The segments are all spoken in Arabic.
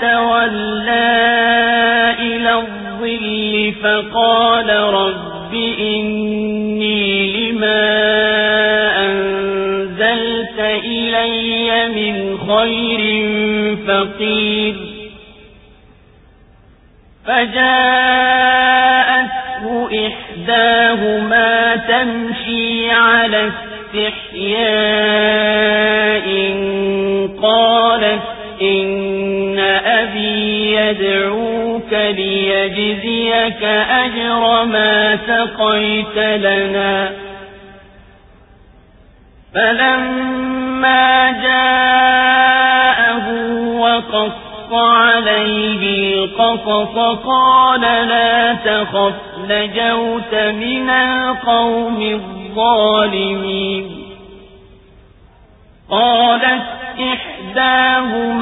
تولى إلى الظل فقال رب إني لما أنزلت إلي من خير فقير فجاءته إحداهما تمشي على استحياء أبي يدعوك ليجزيك أجر ما سقيت لنا. فلما جاءه وقص عليه القصص قال لا تخف نجوت من القوم الظالمين. قالت إحداهما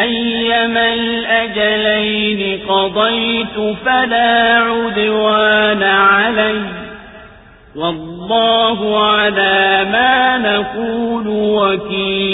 أيما الأجلين قضيت فلا عدوان علي والله على ما نقول وكيل